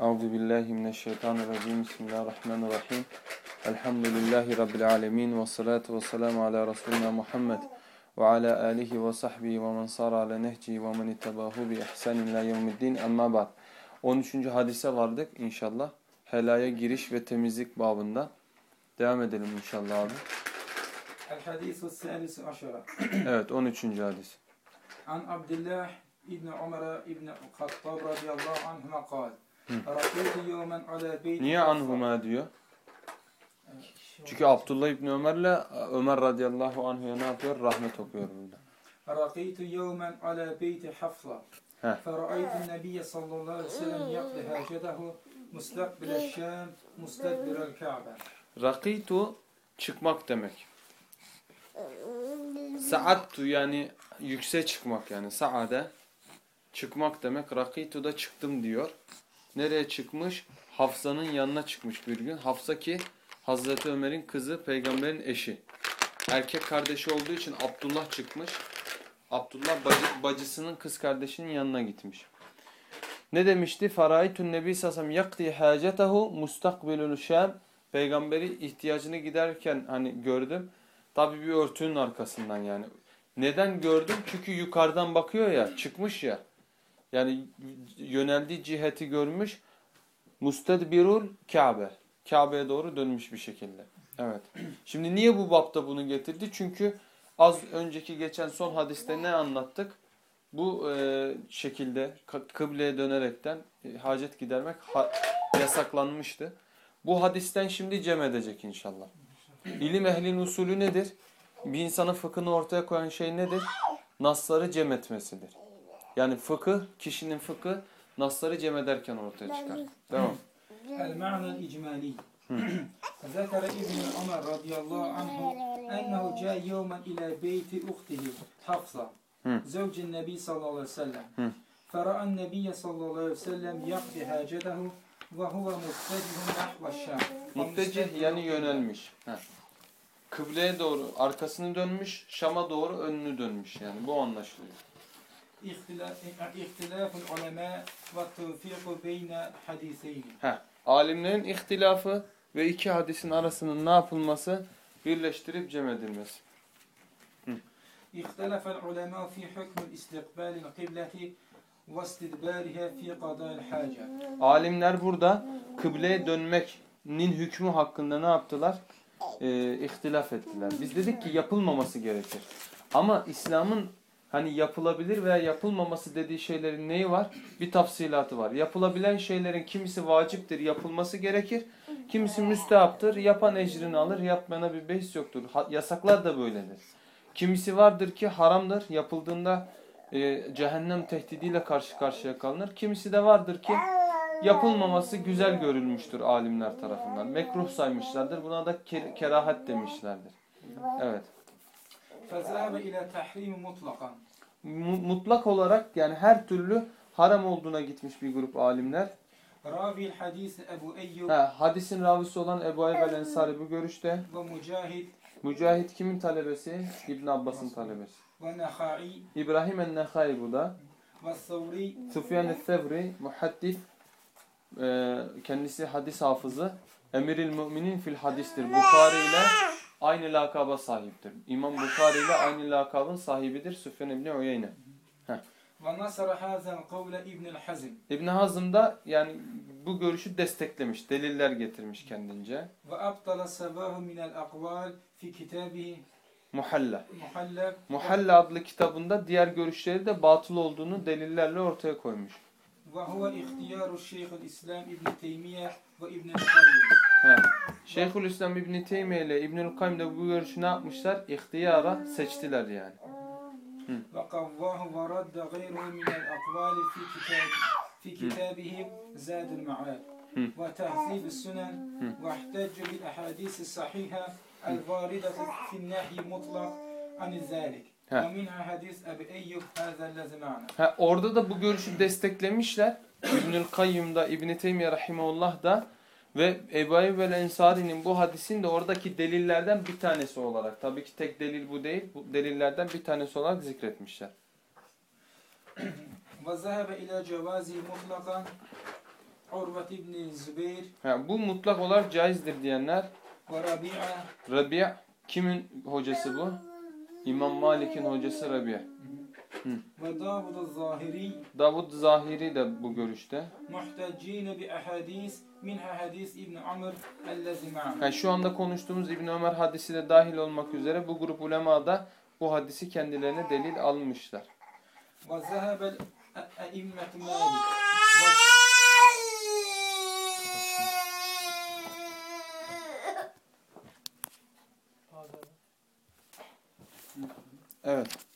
Euzu billahi mineşşeytanirracim. Bismillahirrahmanirrahim. Elhamdülillahi rabbil alamin ve salatu vesselamü ala resulina Muhammed ve ala alihi ve sahbihi ve men sara ala nehci ve men ittabahu bi ihsan ila yevmiddin. Amma ba'd. 13. hadise vardık inşallah. Helaya giriş ve temizlik babında. Devam edelim inşallah abi. evet 13. hadis. An Abdullah İbn Ömer İbn Kattab radıyallahu anhuma kâle Niye anhuma diyor? Ee, Çünkü Abdullah İbni Ömer'le e, Ömer radıyallahu anhu'ya ne yapıyor? Rahmet okuyor burada. Rakıytu yevmen ala beyti hafla. Feraytun nebiyye sallallahu aleyhi ve sellem yakdı hacedahu mustakbile şam mustakbile ka'be. Rakıytu çıkmak demek. Saattu yani yükse çıkmak yani saade çıkmak demek. Rakıytu da çıktım diyor. Nereye çıkmış? Hafsa'nın yanına çıkmış bir gün. Hafsa ki Hazreti Ömer'in kızı peygamberin eşi. Erkek kardeşi olduğu için Abdullah çıkmış. Abdullah bacı, bacısının kız kardeşinin yanına gitmiş. Ne demişti? Faraitun Nebi Sasam yakti hacetehu mustakbilul şam. Peygamberi ihtiyacını giderken hani gördüm. Tabi bir örtünün arkasından yani. Neden gördüm? Çünkü yukarıdan bakıyor ya, çıkmış ya. Yani yöneldiği ciheti görmüş. Mustedbirul Kabe. Kabe'ye doğru dönmüş bir şekilde. Evet. Şimdi niye bu bapta bunu getirdi? Çünkü az önceki geçen son hadiste ne anlattık? Bu e, şekilde kıbleye dönerekten e, hacet gidermek ha- yasaklanmıştı. Bu hadisten şimdi cem edecek inşallah. İlim ehlinin usulü nedir? Bir insanın fıkhını ortaya koyan şey nedir? Nasları cem etmesidir. Yani fıkıh, kişinin fıkı nasları cem ederken ortaya çıkar. Tamam. El-ma'na icmali. Zekere İbn Ömer radıyallahu anhu ennehu ca yevmen ile beyti uhtihi Hafsa. Zevcin Nebi sallallahu aleyhi ve sellem. Fera'a Nebiye sallallahu aleyhi ve sellem yakdi hacedehu ve huve muttecihun nahveşşam. Muttecih yani yönelmiş. Kıbleye doğru arkasını dönmüş, Şam'a doğru önünü dönmüş yani bu anlaşılıyor. İhtilaful e, e, ulema ve tevfiku beyne hadiseyni. Ha. Alimlerin ihtilafı ve iki hadisin arasının ne yapılması? Birleştirip cem edilmesi. İhtilafel ulema fi hükmül istikbalil kıbleti ve istidbariha fi qada'il haca. Alimler burada kıbleye dönmeknin hükmü hakkında ne yaptılar? e, ihtilaf ettiler. Biz dedik ki yapılmaması gerekir. Ama İslam'ın hani yapılabilir veya yapılmaması dediği şeylerin neyi var? Bir tafsilatı var. Yapılabilen şeylerin kimisi vaciptir, yapılması gerekir. Kimisi müstehaptır, yapan ecrini alır, yapmayana bir beis yoktur. Ha- yasaklar da böyledir. Kimisi vardır ki haramdır, yapıldığında e, cehennem tehdidiyle karşı karşıya kalınır. Kimisi de vardır ki yapılmaması güzel görülmüştür alimler tarafından. Mekruh saymışlardır. Buna da ke- kerahat demişlerdir. Evet. فذهب إلى تحريم مطلقا Mu- Mutlak olarak yani her türlü haram olduğuna gitmiş bir grup alimler. راوي الحديث أبو أيوب Ha, hadisin ravisi olan Ebu Ayyub el-Ensari bu görüşte. ومجاهد Mücahit kimin talebesi? İbn Abbas'ın talebesi. والنخعي İbrahim el-Nehai bu da. والثوري Sufyan el-Thevri, muhaddis, e, kendisi hadis hafızı. Emiril müminin fil hadistir. Bukhari ile aynı lakaba sahiptir. İmam Bukhari ile aynı lakabın sahibidir. Süfyan İbni Uyeyne. ونصر هذا القول ابن الحزم İbn Hazım da yani bu görüşü desteklemiş. Deliller getirmiş kendince. وأبطل سواه من الأقوال في كتابه Muhalla. محلب Muhalla adlı kitabında diğer görüşleri de batıl olduğunu delillerle ortaya koymuş. وهو اختيار الشيخ الإسلام ابن تيمية وابن القيم He. Şeyhülislam İbn Teymiye ile İbnül Kayyim de bu görüşü ne yapmışlar? İhtiyara seçtiler yani. وقواه ورد غيره من الأقوال في كتاب في كتابه زاد المعاد وتهذيب السنن واحتج بالأحاديث الصحيحة الواردة في النهي مطلق عن ذلك ها. ومنها حديث أبي أيوب هذا الذي معنا Ha, orada da bu görüşü desteklemişler. İbnül Kayyum da İbn Teymiye rahimehullah da ve Ebu Eyyub el Ensari'nin bu hadisin de oradaki delillerden bir tanesi olarak. Tabii ki tek delil bu değil. Bu delillerden bir tanesi olarak zikretmişler. وذهب إلى جوازه مطلقا عروة بن الزبير Ha, bu mutlak olarak caizdir diyenler وربيعة Rabia kimin hocası bu? İmam Malik'in hocası Rabia. Hı. Ve Davud Zahiri Davud Zahiri de bu görüşte. Muhtecine bi ahadis minha hadis İbn Ömer ellezî Yani şu anda konuştuğumuz İbn Ömer hadisi de dahil olmak üzere bu grup ulema da bu hadisi kendilerine delil almışlar. Ve zehebel e'immetu e, Malik Evet.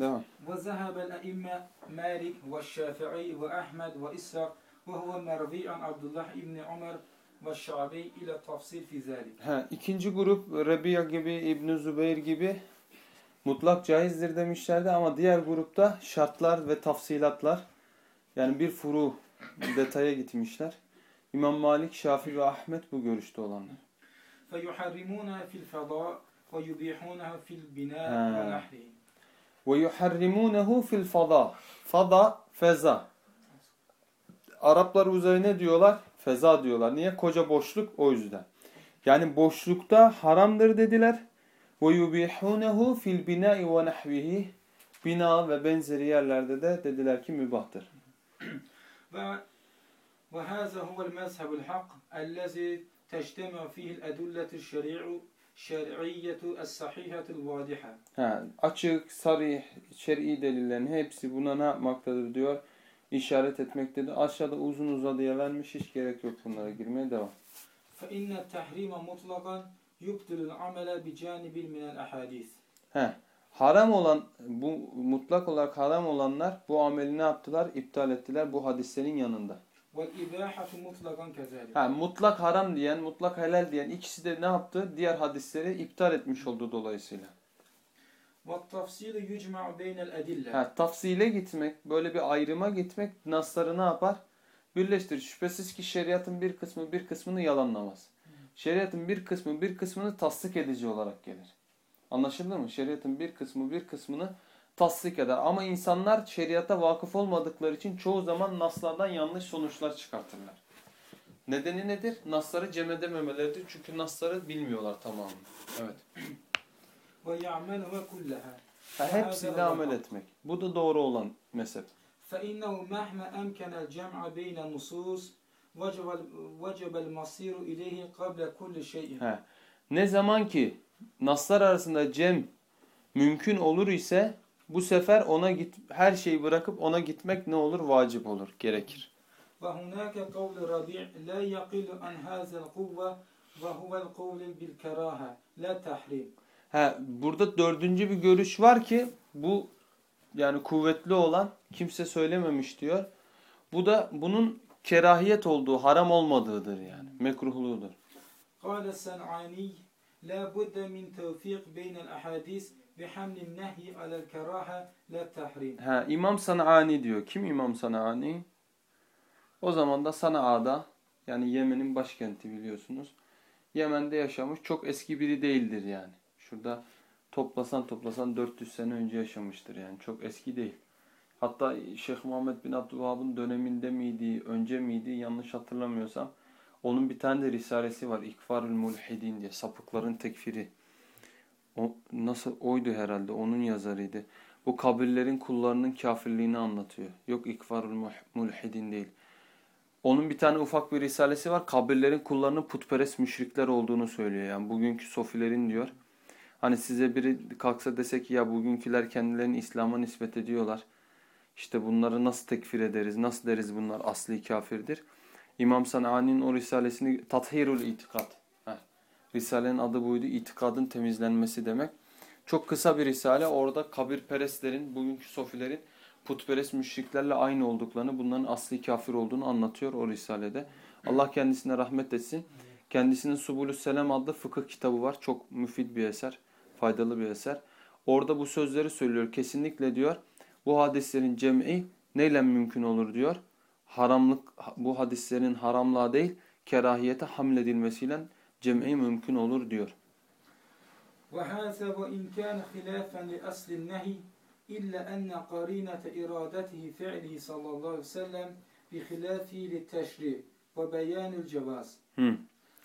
Devam. وذهب الأئمة مالك والشافعي وأحمد وإسحاق وهو مروي عن عبد الله بن عمر والشعبي إلى التفصيل في ذلك Ha, ikinci grup Rabia gibi, İbn Zübeyir gibi mutlak caizdir demişlerdi ama diğer grupta şartlar ve tafsilatlar yani bir furu detaya gitmişler. İmam Malik, Şafii ve Ahmet bu görüşte olanlar. فيحرمونها في الفضاء ويبيحونها في البناء ها. ونحره Ve yuharrimunehu fil fada. Fada, feza. Araplar üzerine diyorlar? Feza diyorlar. Niye? Koca boşluk o yüzden. Yani boşlukta haramdır dediler. Ve yubihunehu fil bina'i ve nahvihi. Bina ve benzeri yerlerde de dediler ki mübahtır. و- وهذا هو المذهب الحق الذي تجتمع فيه الأدلة الشريع şer'iyyetu es-sahihetul vadihe. Ha, açık, sarih, şer'i delillerin hepsi buna ne yapmaktadır diyor. İşaret etmektedir. Aşağıda uzun uzadıya vermiş. Hiç gerek yok bunlara girmeye devam. Fe inne tehrime mutlakan yubdülül amele bi canibil Haram olan, bu mutlak olarak haram olanlar bu ameli ne yaptılar? İptal ettiler bu hadislerin yanında. Ha, mutlak haram diyen, mutlak helal diyen ikisi de ne yaptı? Diğer hadisleri iptal etmiş oldu dolayısıyla. Ha, tafsile gitmek, böyle bir ayrıma gitmek nasları ne yapar? Birleştirir. Şüphesiz ki şeriatın bir kısmı bir kısmını yalanlamaz. Şeriatın bir kısmı bir kısmını tasdik edici olarak gelir. Anlaşıldı mı? Şeriatın bir kısmı bir kısmını tasdik eder. Ama insanlar şeriata vakıf olmadıkları için çoğu zaman naslardan yanlış sonuçlar çıkartırlar. Nedeni nedir? Nasları cem edememeleridir. Çünkü nasları bilmiyorlar tamamını. Evet. ويعملها كلها Ha, hepsiyle amel etmek. Bu da doğru olan mezhep. فإنه مهما أمكن الجمع بين النصوص وجب وجب المصير إليه قبل كل شيء He. Ne zaman ki naslar arasında cem mümkün olur ise bu sefer ona git her şeyi bırakıp ona gitmek ne olur? Vacip olur, gerekir. وهناك قول ربيع لا يقل عن هذا القوة وهو القول بالكراهة لا تحريم He, burada dördüncü bir görüş var ki bu yani kuvvetli olan kimse söylememiş diyor. Bu da bunun kerahiyet olduğu, haram olmadığıdır yani. Mekruhluğudur. قال الصنعاني لا بد من توفيق بين الأحاديث bihamlin nehi alel kerahe le tahrim. Ha, İmam Sana'ani diyor. Kim İmam Sana'ani? O zaman da Sana'ada yani Yemen'in başkenti biliyorsunuz. Yemen'de yaşamış çok eski biri değildir yani. Şurada toplasan toplasan 400 sene önce yaşamıştır yani çok eski değil. Hatta Şeyh Muhammed bin Abdülvahab'ın döneminde miydi, önce miydi yanlış hatırlamıyorsam. Onun bir tane de risalesi var. İkfarül Mulhidin diye sapıkların tekfiri o, nasıl oydu herhalde. Onun yazarıydı. Bu kabirlerin kullarının kafirliğini anlatıyor. Yok İkfarül Muh- Mulhidin değil. Onun bir tane ufak bir risalesi var. Kabirlerin kullarının putperest müşrikler olduğunu söylüyor. Yani bugünkü sofilerin diyor. Hani size biri kalksa dese ki ya bugünküler kendilerini İslam'a nispet ediyorlar. İşte bunları nasıl tekfir ederiz? Nasıl deriz bunlar asli kafirdir? İmam Sanani'nin o risalesini Tathirul İtikad. Risalenin adı buydu. İtikadın temizlenmesi demek. Çok kısa bir risale. Orada kabirperestlerin, bugünkü sofilerin putperest müşriklerle aynı olduklarını, bunların asli kafir olduğunu anlatıyor o risalede. Allah kendisine rahmet etsin. Kendisinin Subulü Selam adlı fıkıh kitabı var. Çok müfid bir eser, faydalı bir eser. Orada bu sözleri söylüyor. Kesinlikle diyor bu hadislerin cem'i neyle mümkün olur diyor. Haramlık bu hadislerin haramlığa değil kerahiyete hamledilmesiyle cem'i mümkün olur diyor. وهذا وإن كان خلافا لأصل النهي إلا أن قرينة إرادته فعله صلى الله عليه وسلم بخلافه للتشريع وبيان الجواز Hı.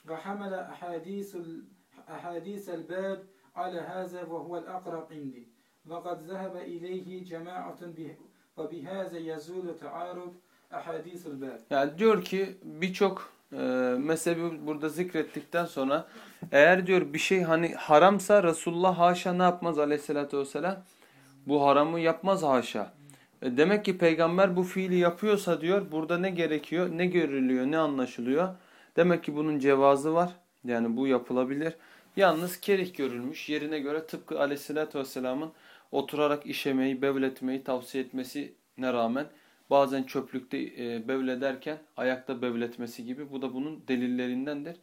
وحمل أحاديث ال- أحاديث الباب على هذا وهو الأقرب عندي وقد ذهب إليه جماعة به وبهذا يزول تعارض أحاديث الباب Yani diyor ki birçok e, mezhebi burada zikrettikten sonra eğer diyor bir şey hani haramsa Resulullah haşa ne yapmaz aleyhissalatü vesselam? Bu haramı yapmaz haşa. E, demek ki peygamber bu fiili yapıyorsa diyor burada ne gerekiyor, ne görülüyor, ne anlaşılıyor? Demek ki bunun cevazı var. Yani bu yapılabilir. Yalnız kerih görülmüş yerine göre tıpkı aleyhissalatü vesselamın oturarak işemeyi, bevletmeyi tavsiye etmesine rağmen bazen çöplükte e, bevlederken ayakta bevletmesi gibi bu da bunun delillerindendir.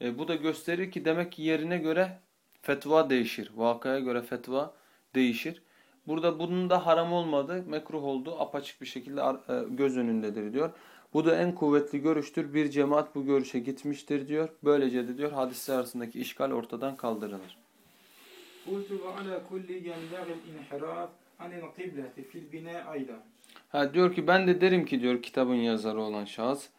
E, bu da gösterir ki demek ki yerine göre fetva değişir. Vakaya göre fetva değişir. Burada bunun da haram olmadığı, mekruh olduğu apaçık bir şekilde ar- e, göz önündedir diyor. Bu da en kuvvetli görüştür. Bir cemaat bu görüşe gitmiştir diyor. Böylece de diyor hadisler arasındaki işgal ortadan kaldırılır. قلت وعلى كل ينبغي الانحراف عن القبلة في البناء أيضا Ha, diyor ki ben de derim ki diyor kitabın yazarı olan şahıs.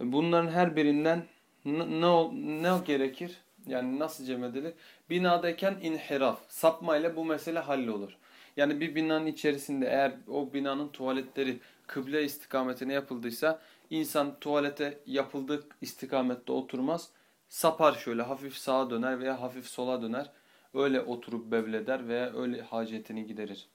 Bunların her birinden ne, ne, gerekir? Yani nasıl cem edilir? Binadayken inhiraf, sapmayla bu mesele hallolur. Yani bir binanın içerisinde eğer o binanın tuvaletleri kıble istikametine yapıldıysa insan tuvalete yapıldığı istikamette oturmaz. Sapar şöyle hafif sağa döner veya hafif sola döner. Öyle oturup bevleder veya öyle hacetini giderir.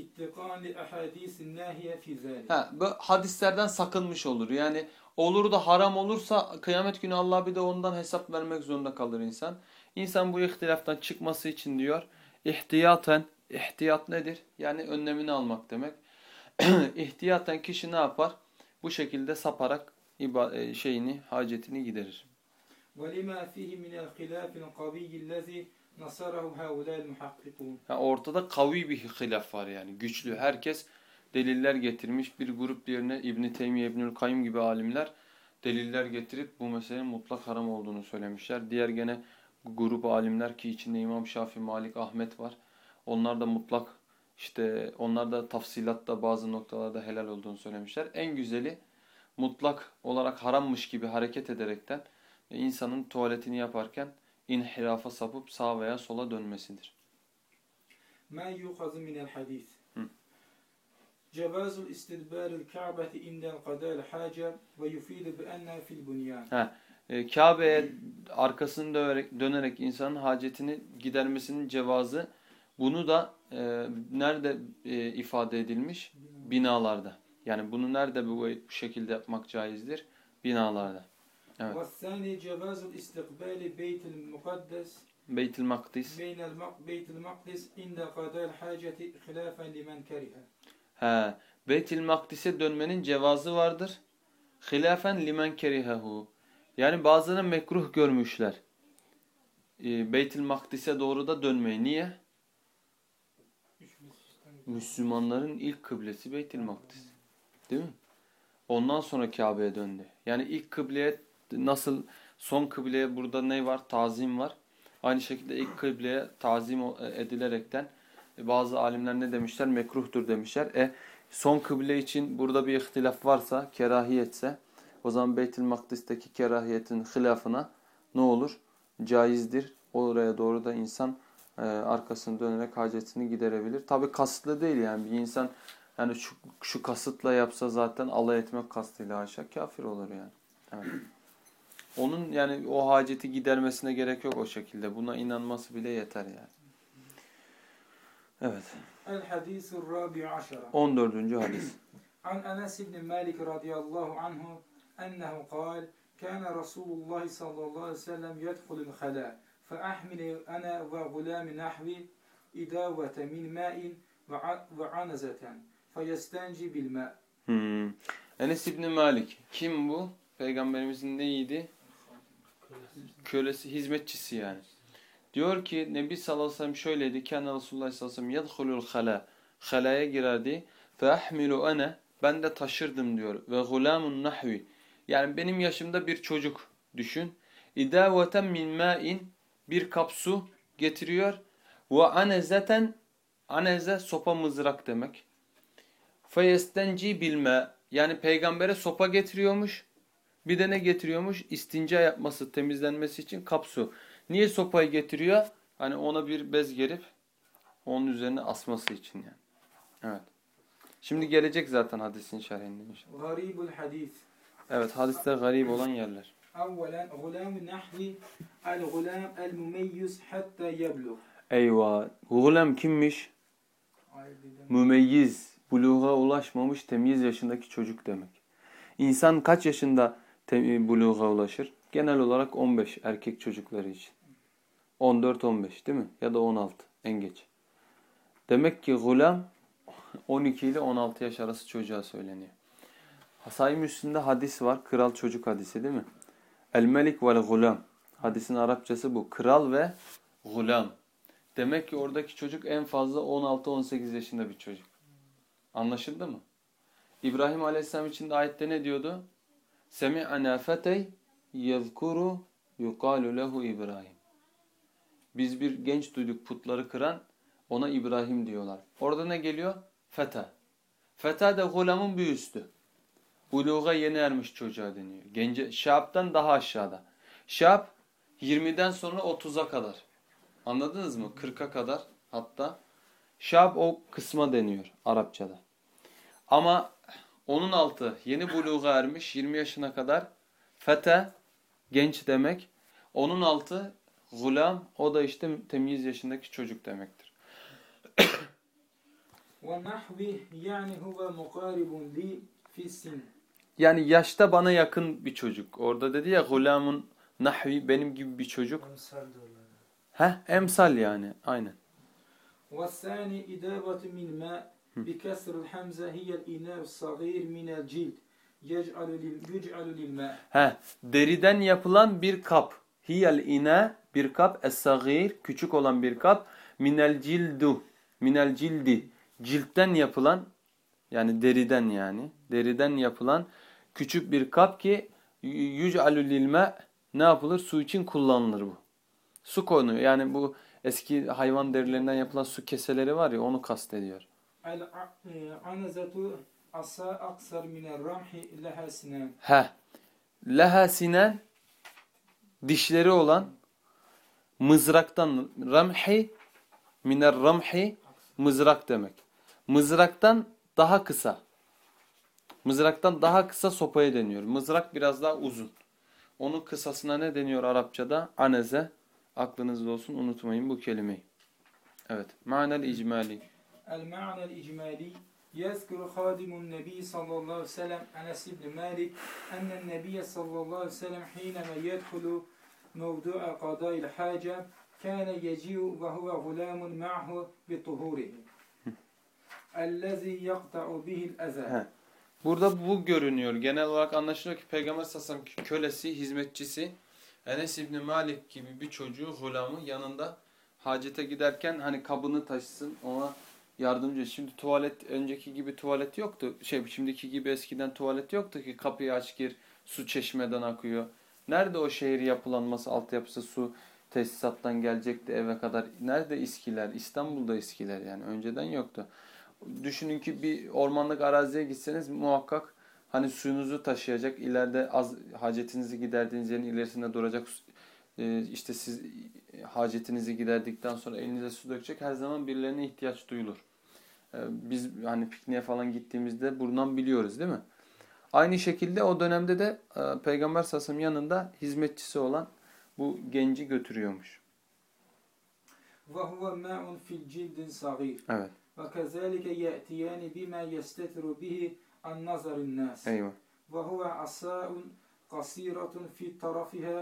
اتقاء لأحاديث الناهية في ذلك Ha, bu hadislerden sakınmış olur. Yani olur da haram olursa kıyamet günü Allah bir de ondan hesap vermek zorunda kalır insan. İnsan bu ihtilaftan çıkması için diyor ihtiyaten, ihtiyat nedir? Yani önlemini almak demek. ihtiyaten kişi ne yapar? Bu şekilde saparak iba- e, şeyini, hacetini giderir. ولما فيه من الخلاف القوي الذي Nasarahu ortada kavi bir hilaf var yani. Güçlü herkes deliller getirmiş. Bir grup diğerine İbn Teymiye, İbnül Kayyim gibi alimler deliller getirip bu meselenin mutlak haram olduğunu söylemişler. Diğer gene grup alimler ki içinde İmam Şafi, Malik, Ahmet var. Onlar da mutlak işte onlar da tafsilatta bazı noktalarda helal olduğunu söylemişler. En güzeli mutlak olarak harammış gibi hareket ederekten insanın tuvaletini yaparken inhirafa sapıp sağ veya sola dönmesidir. Ma yuhazu minel hadis. Cevazul istidbaril ka'beti indel kadal hace ve yufidu bi enne fil bunyan. E, Kabe'ye arkasını dönerek, dönerek insanın hacetini gidermesinin cevazı bunu da e, nerede e, ifade edilmiş? Binalarda. Yani bunu nerede bu şekilde yapmak caizdir? Binalarda. Evet. والثاني جواز الاستقبال بيت المقدس Beytül Makdis. بين المق... بيت المقدس عند قضاء الحاجة خلافا لمن كره He, Beytül Makdis'e dönmenin cevazı vardır. Hilafen limen kerihehu. Yani bazıları mekruh görmüşler. E, Beytül Makdis'e doğru da dönmeyi. Niye? Müslümanların ilk kıblesi Beytül Makdis. Değil mi? Ondan sonra Kabe'ye döndü. Yani ilk kıbleye nasıl son kıbleye burada ne var? Tazim var. Aynı şekilde ilk kıbleye tazim edilerekten e, bazı alimler ne demişler? Mekruhtur demişler. E son kıble için burada bir ihtilaf varsa, kerahiyetse o zaman Beytül Makdis'teki kerahiyetin hilafına ne olur? Caizdir. Oraya doğru da insan e, arkasını dönerek hacetini giderebilir. Tabi kasıtlı değil yani bir insan yani şu, şu kasıtla yapsa zaten alay etmek kastıyla haşa kafir olur yani. Evet. Onun yani o haceti gidermesine gerek yok o şekilde. Buna inanması bile yeter yani. Evet. El hadisur rabi aşara. 14. hadis. An Enes ibn Malik radıyallahu anhu ennehu kal kana Resulullah sallallahu aleyhi ve sellem yedhulul hala fe ahmile ana ve gulami nahvi idavete min ma'in ve anazeten fe yestenci bil ma' hmm. Enes İbni Malik. Kim bu? Peygamberimizin neydi? Kölesi, hizmetçisi yani. Diyor ki Nebi sallallahu aleyhi ve sellem şöyleydi. Kana Resulullah sallallahu aleyhi ve sellem. Halaya girerdi. Fe ahmilu ana. Ben de taşırdım diyor. Ve gulamun nahvi. Yani benim yaşımda bir çocuk düşün. İdaveten min ma'in. Bir kap su getiriyor. Ve anezeten. Aneze sopa mızrak demek. Feyestenci bilme. Yani peygambere sopa getiriyormuş. Bir de ne getiriyormuş? İstinca yapması, temizlenmesi için kapsu. Niye sopayı getiriyor? Hani ona bir bez gerip onun üzerine asması için yani. Evet. Şimdi gelecek zaten hadisin şerhinde inşallah. Garibul hadis. Evet hadiste garip olan yerler. Evvelen gulam nahvi el gulam el mumeyyüz hatta yebluğ. Eyvah. Gulam kimmiş? Mümeyyiz. Buluğa ulaşmamış temyiz yaşındaki çocuk demek. İnsan kaç yaşında buluğa ulaşır? Genel olarak 15 erkek çocukları için. 14-15 değil mi? Ya da 16 en geç. Demek ki gulam 12 ile 16 yaş arası çocuğa söyleniyor. Say Müslim'de hadis var. Kral çocuk hadisi değil mi? El melik vel gulam. Hadisin Arapçası bu. Kral ve gulam. Demek ki oradaki çocuk en fazla 16-18 yaşında bir çocuk. Anlaşıldı mı? İbrahim Aleyhisselam için de ayette ne diyordu? Semi'ana fetey yezkuru yukalu lehu İbrahim. Biz bir genç duyduk putları kıran ona İbrahim diyorlar. Orada ne geliyor? Feta. Feta de gulamın bir üstü. Buluğa yeni ermiş çocuğa deniyor. Gence, şab'dan daha aşağıda. Şab 20'den sonra 30'a kadar. Anladınız mı? 40'a kadar hatta. Şab o kısma deniyor Arapçada. Ama onun altı yeni buluğa ermiş 20 yaşına kadar. Fete genç demek. Onun altı gulam o da işte temyiz yaşındaki çocuk demektir. والنحو يعني هو مقارب لي في السن Yani yaşta bana yakın bir çocuk. Orada dedi ya gulamun nahvi benim gibi bir çocuk. Heh emsal yani aynen. والثاني إدابة من ماء بكسر الحمزة هي الإناء الصغير من الجلد يجعل لل- يجعل للماء Heh deriden yapılan bir kap. Hiyel ine bir kap es-sagir küçük olan bir kap minel cildu minel cildi ciltten yapılan yani deriden yani deriden yapılan küçük bir kap ki yüc'alü lilme ne yapılır? Su için kullanılır bu. Su konuyor. Yani bu eski hayvan derilerinden yapılan su keseleri var ya onu kastediyor. E, anazatu asa aksar miner ramhi leha sinen. He. Leha sinen dişleri olan mızraktan ramhi miner ramhi mızrak demek. Mızraktan daha kısa. Mızraktan daha kısa sopaya deniyor. Mızrak biraz daha uzun. Onun kısasına ne deniyor Arapçada? Aneze. Aklınızda olsun unutmayın bu kelimeyi. Evet. Manel icmali المعنى الإجمالي يذكر خادم النبي صلى الله عليه وسلم أنس بن مالك أن النبي صلى الله عليه وسلم حينما يدخل موضوع قضاء الحاجة كان يجيء وهو غلام معه بطهوره الذي يقطع به الأذى He. Burada bu görünüyor. Genel olarak anlaşılıyor ki Peygamber Sassam kölesi, hizmetçisi Enes İbni Malik gibi bir çocuğu, gulamı yanında hacete giderken hani kabını taşısın ona yardımcı. Şimdi tuvalet önceki gibi tuvalet yoktu. Şey şimdiki gibi eskiden tuvalet yoktu ki kapıyı aç gir su çeşmeden akıyor. Nerede o şehir yapılanması altyapısı su tesisattan gelecekti eve kadar. Nerede iskiler? İstanbul'da iskiler yani önceden yoktu. Düşünün ki bir ormanlık araziye gitseniz muhakkak hani suyunuzu taşıyacak ileride az hacetinizi giderdiğiniz yerin ilerisinde duracak işte siz hacetinizi giderdikten sonra elinize su dökecek her zaman birilerine ihtiyaç duyulur. E, Biz hani pikniğe falan gittiğimizde buradan biliyoruz değil mi? Aynı şekilde o dönemde de e, Peygamber Sasım yanında hizmetçisi olan bu genci götürüyormuş. وهو ماء في الجلد صغير Evet. وكذلك يأتيان بما يستتر به عن نظر الناس Eyvah. وهو عصاء قصيرة في طرفها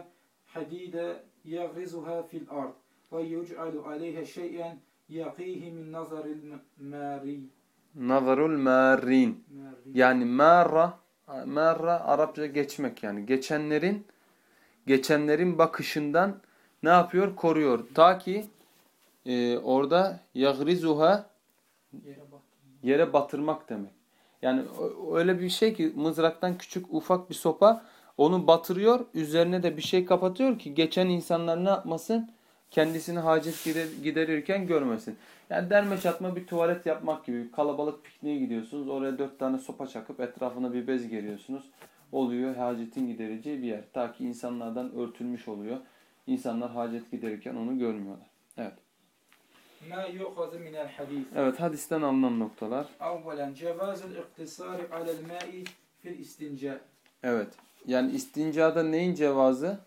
hadide yagrizuha fil ard ve yec'alu aleyha şey'en yaqihi min nazaril mari. Nazarul marin. Yani mara mara Arapça geçmek yani geçenlerin geçenlerin bakışından ne yapıyor? Koruyor. Ta ki e, orada yagrizuha yere batırmak demek. Yani öyle bir şey ki mızraktan küçük ufak bir sopa onu batırıyor, üzerine de bir şey kapatıyor ki geçen insanlar ne yapmasın? Kendisini hacet giderirken görmesin. Yani derme çatma bir tuvalet yapmak gibi. Kalabalık pikniğe gidiyorsunuz. Oraya dört tane sopa çakıp etrafına bir bez geriyorsunuz. Oluyor hacetin gidereceği bir yer. Ta ki insanlardan örtülmüş oluyor. İnsanlar hacet giderirken onu görmüyorlar. Evet. Ma yu'khaz min hadis. Evet, hadisten alınan noktalar. Avvelen cevazul iktisari alel ma'i fil istinca. Evet. Yani istincada neyin cevazı?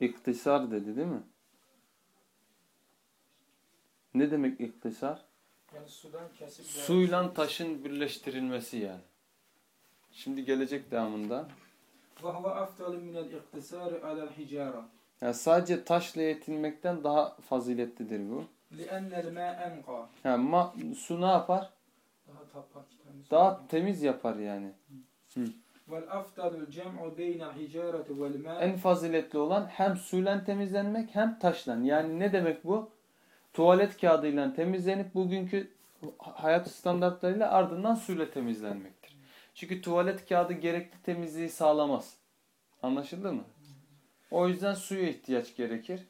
İktisar dedi değil mi? Ne demek iktisar? Yani sudan kesip Suyla taşın birleştirilmesi yani. Şimdi gelecek devamında. Yani sadece taşla yetinmekten daha faziletlidir bu. Yani ma, su ne yapar? Daha temiz yapar yani. En faziletli olan hem suyla temizlenmek hem taşla. Yani ne demek bu? Tuvalet kağıdıyla temizlenip bugünkü hayat standartlarıyla ardından suyla temizlenmektir. Çünkü tuvalet kağıdı gerekli temizliği sağlamaz. Anlaşıldı mı? O yüzden suya ihtiyaç gerekir.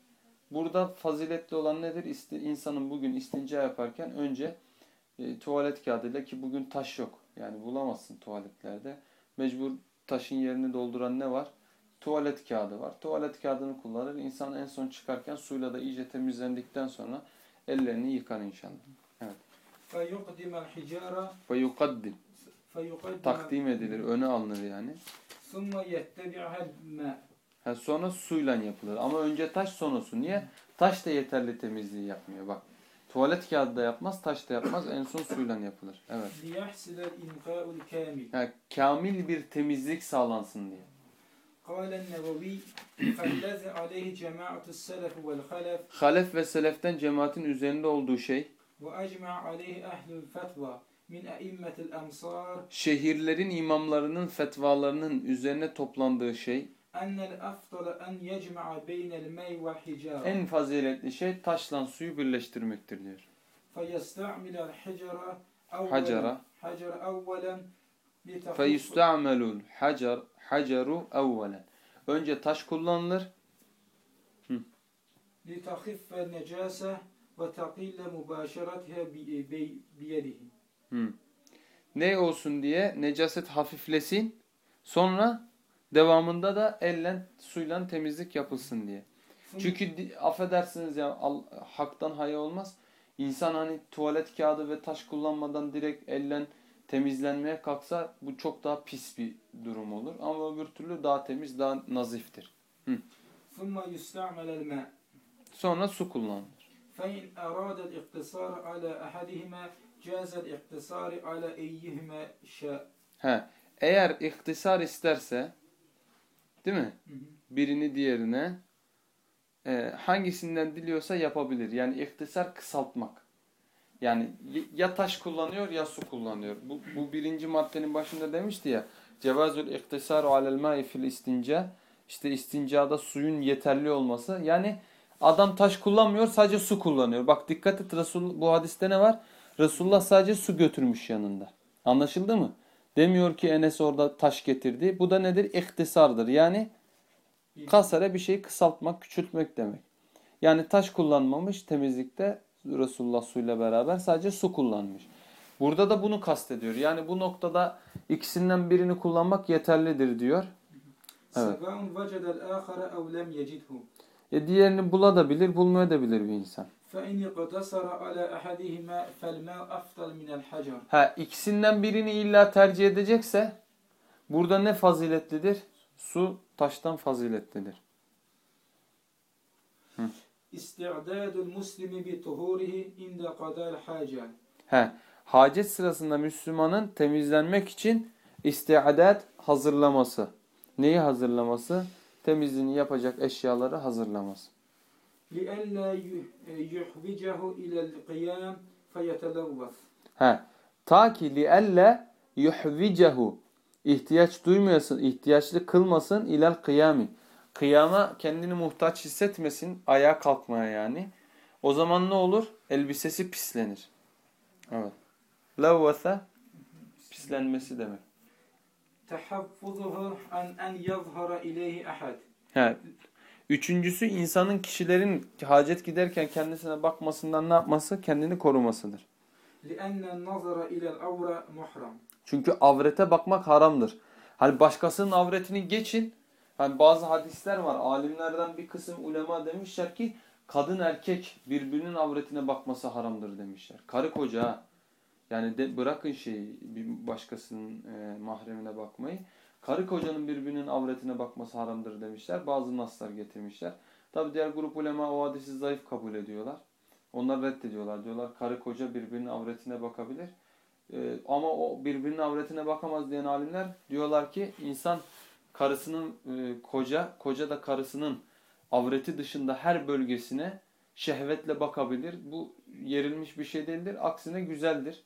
Burada faziletli olan nedir? İnsanın bugün istinca yaparken önce e, tuvalet kağıdıyla ki bugün taş yok. Yani bulamazsın tuvaletlerde. Mecbur taşın yerini dolduran ne var? Tuvalet kağıdı var. Tuvalet kağıdını kullanır. İnsan en son çıkarken suyla da iyice temizlendikten sonra ellerini yıkar inşallah. فيقدم الحجارة Ve yukaddim. فيقدم Takdim edilir, öne alınır yani. ثم يتبعها الماء Ha, sonra suyla yapılır. Ama önce taş sonra su. Niye? Taş da yeterli temizliği yapmıyor. Bak. Tuvalet kağıdı da yapmaz, taş da yapmaz. En son suyla yapılır. Evet. ليحصل الإنقاء الكامل Yani kamil bir temizlik sağlansın diye. قال النووي فالذي عليه جماعة السلف والخلف Halef ve seleften cemaatin üzerinde olduğu şey وأجمع عليه أهل الفتوى من أئمة الأمصار şehirlerin imamlarının fetvalarının üzerine toplandığı şey en faziletli şey taşla suyu birleştirmektir diyor. Hacara feyustamelul hacer haceru evvelen. Önce taş kullanılır. Litahiffe necase ve taqille mubaşerathe biyedihi. Ne olsun diye necaset hafiflesin. Sonra devamında da elle suyla temizlik yapılsın diye. ثم- Çünkü di- affedersiniz ya al- haktan haya olmaz. İnsan hani tuvalet kağıdı ve taş kullanmadan direkt elle temizlenmeye kalksa bu çok daha pis bir durum olur. Ama öbür türlü daha temiz, daha naziftir. ثم يستعمل الماء Sonra su kullanılır. فإن أراد الاقتصار على أحدهما جاز الاقتصار على أيهما شاء He, eğer iktisar isterse değil mi? Hı hı. Birini diğerine e, hangisinden diliyorsa yapabilir. Yani iktisar kısaltmak. Yani ya taş kullanıyor ya su kullanıyor. Bu, bu birinci maddenin başında demişti ya. Cevazül iktisar alel ma'i fil istinca. İşte istincada suyun yeterli olması. Yani adam taş kullanmıyor sadece su kullanıyor. Bak dikkat et Resul, bu hadiste ne var? Resulullah sadece su götürmüş yanında. Anlaşıldı mı? Demiyor ki Enes orada taş getirdi. Bu da nedir? İhtisardır. Yani kasere bir şeyi kısaltmak, küçültmek demek. Yani taş kullanmamış temizlikte Resulullah suyla beraber sadece su kullanmış. Burada da bunu kastediyor. Yani bu noktada ikisinden birini kullanmak yeterlidir diyor. Evet. E diğerini bulabilir, bulmayabilir bir insan. فإن اقتصر على أحدهما فالماء أفضل من الحجر Ha ikisinden birini illa tercih edecekse burada ne faziletlidir? Su taştan faziletlidir. استعداد المسلم بطهوره عند قضاء الحاجة He, hacet sırasında Müslümanın temizlenmek için istiadet hazırlaması. Neyi hazırlaması? Temizliğini yapacak eşyaları hazırlaması. لئلا يحوجه إلى القيام فيتلوث He. Ta ki lielle yuhvicehu ihtiyaç duymayasın, ihtiyaçlı kılmasın ilel kıyami. Kıyama kendini muhtaç hissetmesin, ayağa kalkmaya yani. O zaman ne olur? Elbisesi pislenir. Evet. Lavvasa pislenmesi demek. تحفظه عن أن يظهر إليه أحد He. Üçüncüsü insanın kişilerin hacet giderken kendisine bakmasından ne yapması? Kendini korumasıdır. Çünkü avrete bakmak haramdır. Hani başkasının avretini geçin. Hani bazı hadisler var. Alimlerden bir kısım ulema demişler ki kadın erkek birbirinin avretine bakması haramdır demişler. Karı koca yani de, bırakın şeyi bir başkasının e, mahremine bakmayı. Karı kocanın birbirinin avretine bakması haramdır demişler. Bazı naslar getirmişler. Tabi diğer grup ulema o hadisi zayıf kabul ediyorlar. Onlar reddediyorlar. Diyorlar karı koca birbirinin avretine bakabilir. Ee, ama o birbirinin avretine bakamaz diyen alimler diyorlar ki insan karısının e, koca, koca da karısının avreti dışında her bölgesine şehvetle bakabilir. Bu yerilmiş bir şey değildir. Aksine güzeldir.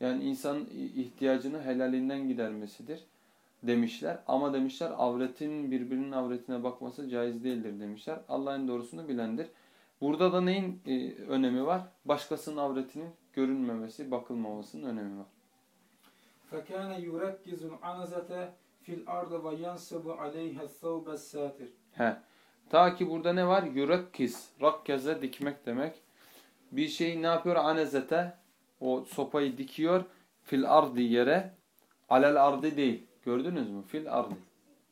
Yani insanın ihtiyacını helalinden gidermesidir demişler. Ama demişler avretin birbirinin avretine bakması caiz değildir demişler. Allah'ın doğrusunu bilendir. Burada da neyin e, önemi var? Başkasının avretinin görünmemesi, bakılmamasının önemi var. فكان يركز العنزة في الأرض وينصب عليها الثوب الساتر He. Ta ki burada ne var? Yürekkiz. Rakkeze dikmek demek. Bir şey ne yapıyor? Anezete. O sopayı dikiyor. Fil ardi yere. Alel ardi değil. Gördünüz mü? Fil ardi.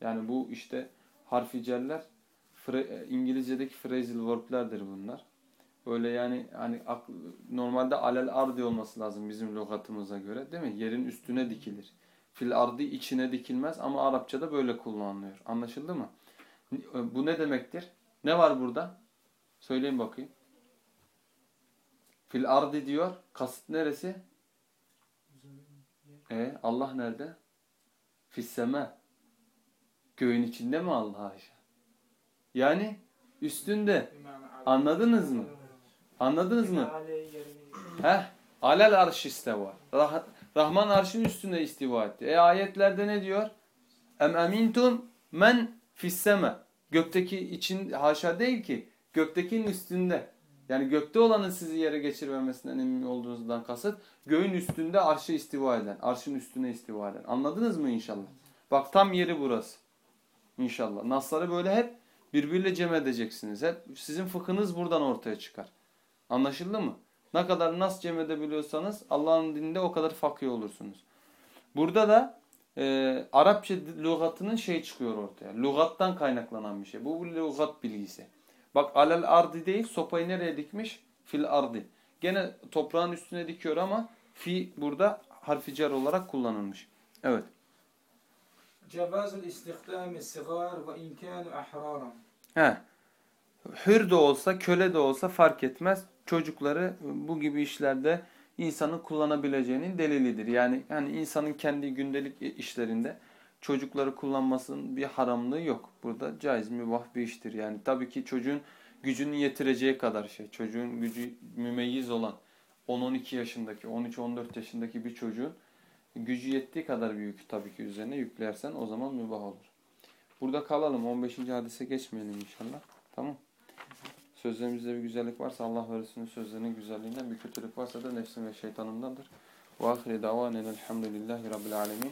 Yani bu işte harfi celler Fre- İngilizce'deki phrasal verb'lerdir bunlar. Öyle yani hani normalde alel ardi olması lazım bizim lügatımıza göre değil mi? Yerin üstüne dikilir. Fil ardi içine dikilmez ama Arapçada böyle kullanılıyor. Anlaşıldı mı? Bu ne demektir? Ne var burada? Söyleyin bakayım. Fil ardi diyor. Kasıt neresi? E Allah nerede? Fisseme. Göğün içinde mi Allah Ayşe? Yani üstünde. Anladınız mı? Anladınız mı? Heh. Alel arş isteva. Rah Rahman arşın üstünde istiva etti. E ayetlerde ne diyor? Em emintum men fisseme. Gökteki için haşa değil ki. Göktekinin üstünde. Yani gökte olanın sizi yere geçirmemesinden emin olduğunuzdan kasıt. Göğün üstünde arşı istiva eden. Arşın üstüne istiva eden. Anladınız mı inşallah? Bak tam yeri burası. İnşallah. Nasları böyle hep birbiriyle cem edeceksiniz. Hep sizin fıkhınız buradan ortaya çıkar. Anlaşıldı mı? Ne kadar nas cem edebiliyorsanız Allah'ın dininde o kadar fakir olursunuz. Burada da e, Arapça lügatının şey çıkıyor ortaya. Lügattan kaynaklanan bir şey. Bu lügat bilgisi. Bak alel ardi değil sopayı nereye dikmiş? Fil ardi. Gene toprağın üstüne dikiyor ama fi burada harfi cer olarak kullanılmış. Evet. Cevazul istihdami sigar ve imkanu ahraran. Hür de olsa, köle de olsa fark etmez. Çocukları bu gibi işlerde insanın kullanabileceğinin delilidir. Yani yani insanın kendi gündelik işlerinde çocukları kullanmasının bir haramlığı yok. Burada caiz mübah bir iştir. Yani tabii ki çocuğun gücünün yetireceği kadar şey. Çocuğun gücü mümeyyiz olan 10-12 yaşındaki, 13-14 yaşındaki bir çocuğun gücü yettiği kadar büyük tabii ki üzerine yüklersen o zaman mübah olur. Burada kalalım. 15. hadise geçmeyelim inşallah. Tamam. Sözlerimizde bir güzellik varsa Allah ve Resulünün sözlerinin güzelliğinden bir kötülük varsa da nefsim ve şeytanımdandır. Ve ahire davanen elhamdülillahi rabbil alemin.